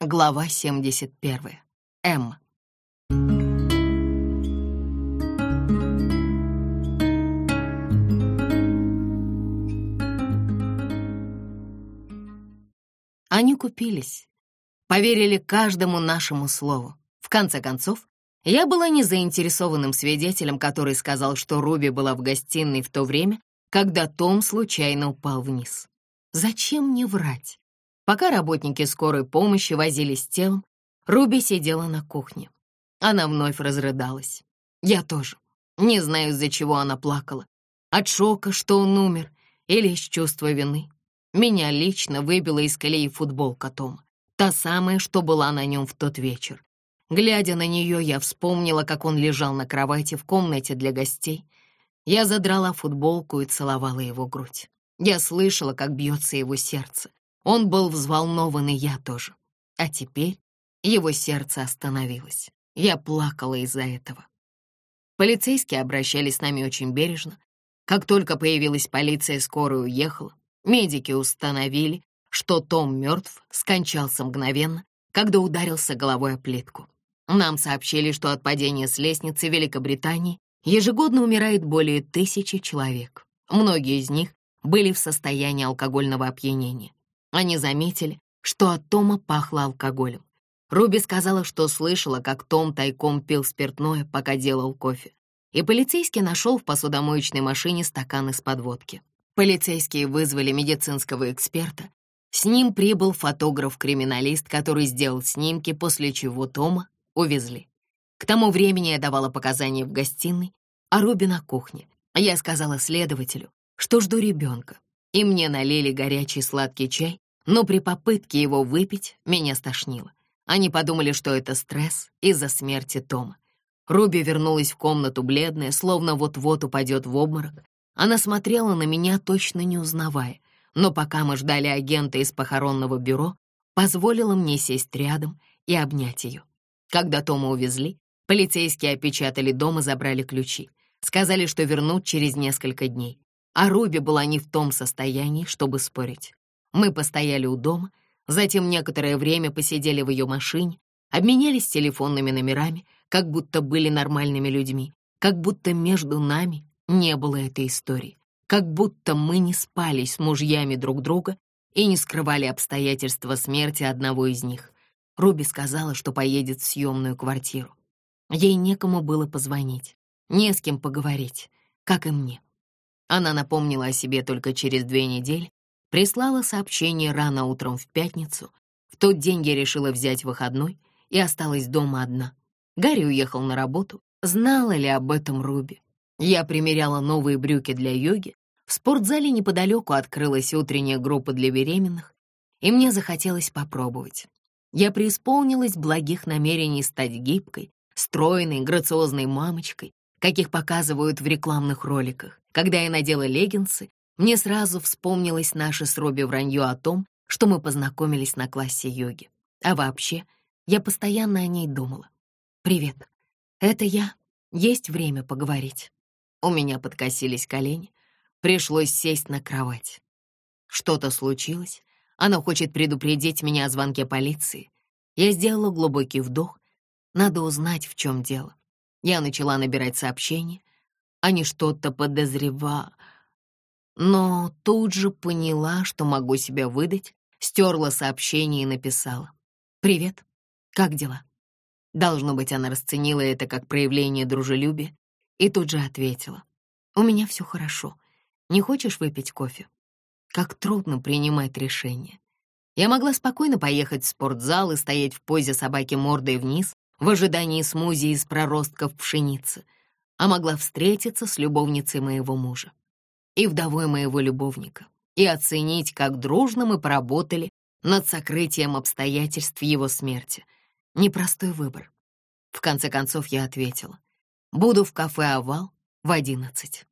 Глава 71. М. Они купились, поверили каждому нашему слову. В конце концов, я была не заинтересованным свидетелем, который сказал, что Руби была в гостиной в то время, когда Том случайно упал вниз. Зачем мне врать? Пока работники скорой помощи возились с телом, Руби сидела на кухне. Она вновь разрыдалась. Я тоже. Не знаю, из-за чего она плакала. От шока, что он умер, или из чувства вины. Меня лично выбила из колеи футболка Тома. Та самая, что была на нем в тот вечер. Глядя на нее, я вспомнила, как он лежал на кровати в комнате для гостей. Я задрала футболку и целовала его грудь. Я слышала, как бьется его сердце. Он был взволнован, и я тоже. А теперь его сердце остановилось. Я плакала из-за этого. Полицейские обращались с нами очень бережно. Как только появилась полиция, скорая уехала. Медики установили, что Том мертв, скончался мгновенно, когда ударился головой о плитку. Нам сообщили, что от падения с лестницы Великобритании ежегодно умирает более тысячи человек. Многие из них были в состоянии алкогольного опьянения. Они заметили, что от Тома пахло алкоголем. Руби сказала, что слышала, как Том тайком пил спиртное, пока делал кофе. И полицейский нашел в посудомоечной машине стакан из-под водки. Полицейские вызвали медицинского эксперта. С ним прибыл фотограф-криминалист, который сделал снимки, после чего Тома увезли. К тому времени я давала показания в гостиной, а Руби на кухне. Я сказала следователю, что жду ребенка, и мне налили горячий сладкий чай, но при попытке его выпить меня стошнило. Они подумали, что это стресс из-за смерти Тома. Руби вернулась в комнату бледная, словно вот-вот упадет в обморок. Она смотрела на меня, точно не узнавая, но пока мы ждали агента из похоронного бюро, позволила мне сесть рядом и обнять ее. Когда Тома увезли, полицейские опечатали дом и забрали ключи. Сказали, что вернут через несколько дней. А Руби была не в том состоянии, чтобы спорить. Мы постояли у дома, затем некоторое время посидели в ее машине, обменялись телефонными номерами, как будто были нормальными людьми, как будто между нами не было этой истории, как будто мы не спали с мужьями друг друга и не скрывали обстоятельства смерти одного из них. Руби сказала, что поедет в съемную квартиру. Ей некому было позвонить, не с кем поговорить, как и мне. Она напомнила о себе только через две недели, Прислала сообщение рано утром в пятницу. В тот день я решила взять выходной и осталась дома одна. Гарри уехал на работу. Знала ли об этом Руби? Я примеряла новые брюки для йоги. В спортзале неподалеку открылась утренняя группа для беременных, и мне захотелось попробовать. Я преисполнилась благих намерений стать гибкой, стройной, грациозной мамочкой, каких показывают в рекламных роликах. Когда я надела леггинсы, мне сразу вспомнилось наше с Робби вранье о том, что мы познакомились на классе йоги. А вообще, я постоянно о ней думала. «Привет, это я. Есть время поговорить?» У меня подкосились колени. Пришлось сесть на кровать. Что-то случилось. Она хочет предупредить меня о звонке полиции. Я сделала глубокий вдох. Надо узнать, в чем дело. Я начала набирать сообщения. Они что-то подозревают но тут же поняла, что могу себя выдать, стерла сообщение и написала. «Привет, как дела?» Должно быть, она расценила это как проявление дружелюбия и тут же ответила. «У меня все хорошо. Не хочешь выпить кофе?» Как трудно принимать решения. Я могла спокойно поехать в спортзал и стоять в позе собаки мордой вниз в ожидании смузи из проростков пшеницы, а могла встретиться с любовницей моего мужа и вдовой моего любовника, и оценить, как дружно мы поработали над сокрытием обстоятельств его смерти. Непростой выбор. В конце концов я ответила. Буду в кафе «Овал» в одиннадцать.